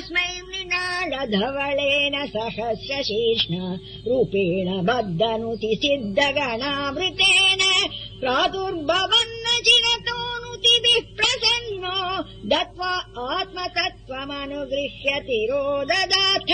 तस्मै मृणालधवलेन सहस्रशीर्ष्ण रूपेण बद्धनुति सिद्धगणामृतेन प्रादुर्भवन्न चिरतोऽनुतिभिः प्रसन्नो दत्त्वा आत्मतत्त्वमनुगृह्यति रोददाथ।